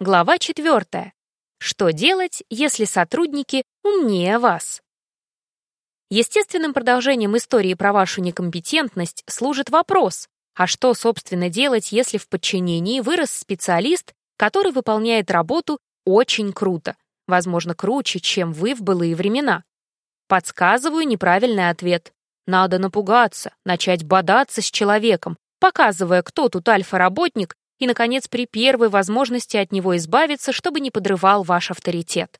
Глава 4. Что делать, если сотрудники умнее вас? Естественным продолжением истории про вашу некомпетентность служит вопрос, а что, собственно, делать, если в подчинении вырос специалист, который выполняет работу очень круто, возможно, круче, чем вы в былые времена? Подсказываю неправильный ответ. Надо напугаться, начать бодаться с человеком, показывая, кто тут альфа-работник и, наконец, при первой возможности от него избавиться, чтобы не подрывал ваш авторитет.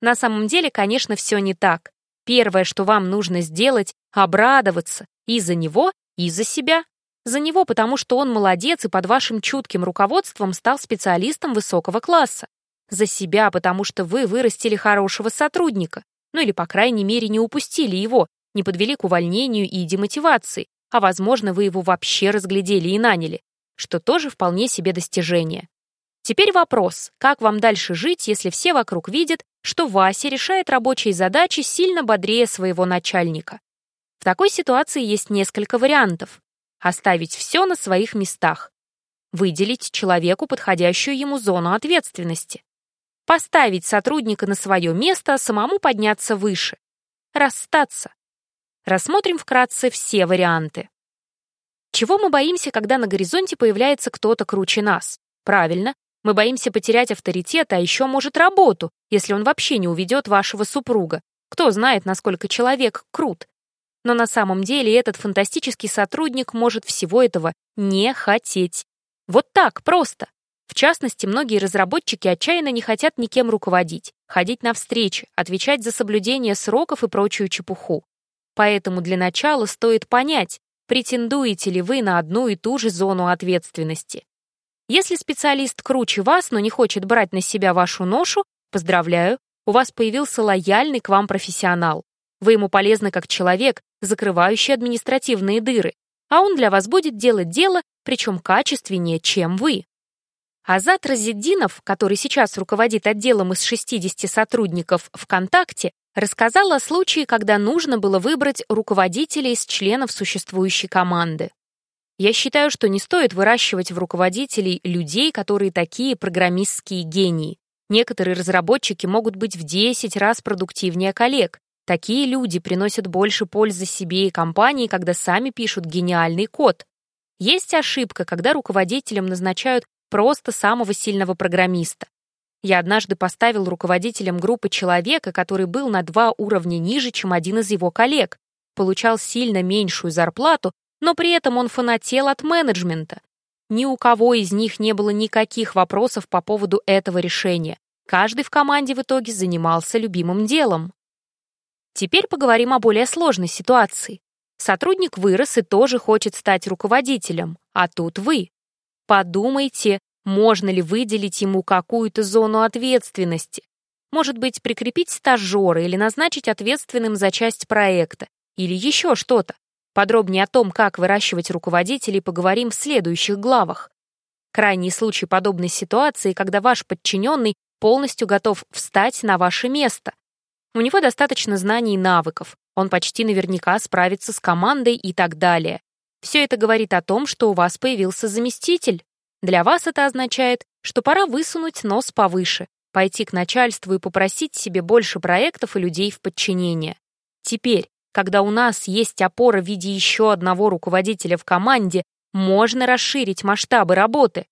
На самом деле, конечно, все не так. Первое, что вам нужно сделать — обрадоваться и за него, и за себя. За него, потому что он молодец и под вашим чутким руководством стал специалистом высокого класса. За себя, потому что вы вырастили хорошего сотрудника. Ну или, по крайней мере, не упустили его, не подвели к увольнению и демотивации, а, возможно, вы его вообще разглядели и наняли что тоже вполне себе достижение. Теперь вопрос, как вам дальше жить, если все вокруг видят, что Вася решает рабочие задачи сильно бодрее своего начальника? В такой ситуации есть несколько вариантов. Оставить все на своих местах. Выделить человеку подходящую ему зону ответственности. Поставить сотрудника на свое место, а самому подняться выше. Расстаться. Рассмотрим вкратце все варианты. Чего мы боимся, когда на горизонте появляется кто-то круче нас? Правильно, мы боимся потерять авторитет, а еще, может, работу, если он вообще не уведет вашего супруга. Кто знает, насколько человек крут. Но на самом деле этот фантастический сотрудник может всего этого не хотеть. Вот так, просто. В частности, многие разработчики отчаянно не хотят никем руководить, ходить на встречи, отвечать за соблюдение сроков и прочую чепуху. Поэтому для начала стоит понять, претендуете ли вы на одну и ту же зону ответственности. Если специалист круче вас, но не хочет брать на себя вашу ношу, поздравляю, у вас появился лояльный к вам профессионал. Вы ему полезны как человек, закрывающий административные дыры, а он для вас будет делать дело, причем качественнее, чем вы. Азат Разиддинов, который сейчас руководит отделом из 60 сотрудников ВКонтакте, рассказал о случае, когда нужно было выбрать руководителя из членов существующей команды. Я считаю, что не стоит выращивать в руководителей людей, которые такие программистские гении. Некоторые разработчики могут быть в 10 раз продуктивнее коллег. Такие люди приносят больше пользы себе и компании, когда сами пишут гениальный код. Есть ошибка, когда руководителям назначают просто самого сильного программиста. Я однажды поставил руководителем группы человека, который был на два уровня ниже, чем один из его коллег, получал сильно меньшую зарплату, но при этом он фанател от менеджмента. Ни у кого из них не было никаких вопросов по поводу этого решения. Каждый в команде в итоге занимался любимым делом. Теперь поговорим о более сложной ситуации. Сотрудник вырос и тоже хочет стать руководителем, а тут вы. Подумайте, можно ли выделить ему какую-то зону ответственности? Может быть, прикрепить стажера или назначить ответственным за часть проекта? Или еще что-то? Подробнее о том, как выращивать руководителей, поговорим в следующих главах. Крайний случай подобной ситуации, когда ваш подчиненный полностью готов встать на ваше место. У него достаточно знаний и навыков, он почти наверняка справится с командой и так далее. Все это говорит о том, что у вас появился заместитель. Для вас это означает, что пора высунуть нос повыше, пойти к начальству и попросить себе больше проектов и людей в подчинение. Теперь, когда у нас есть опора в виде еще одного руководителя в команде, можно расширить масштабы работы.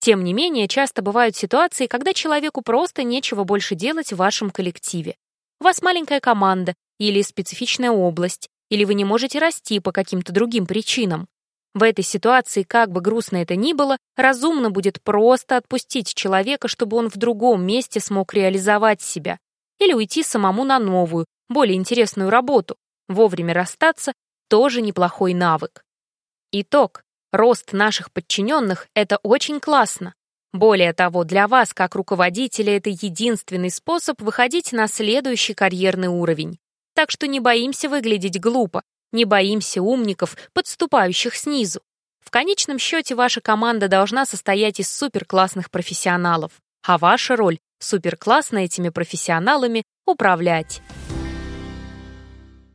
Тем не менее, часто бывают ситуации, когда человеку просто нечего больше делать в вашем коллективе. У вас маленькая команда или специфичная область, или вы не можете расти по каким-то другим причинам. В этой ситуации, как бы грустно это ни было, разумно будет просто отпустить человека, чтобы он в другом месте смог реализовать себя. Или уйти самому на новую, более интересную работу. Вовремя расстаться — тоже неплохой навык. Итог. Рост наших подчиненных — это очень классно. Более того, для вас, как руководителя, это единственный способ выходить на следующий карьерный уровень. Так что не боимся выглядеть глупо, не боимся умников, подступающих снизу. В конечном счете ваша команда должна состоять из суперклассных профессионалов, а ваша роль — суперклассно этими профессионалами управлять.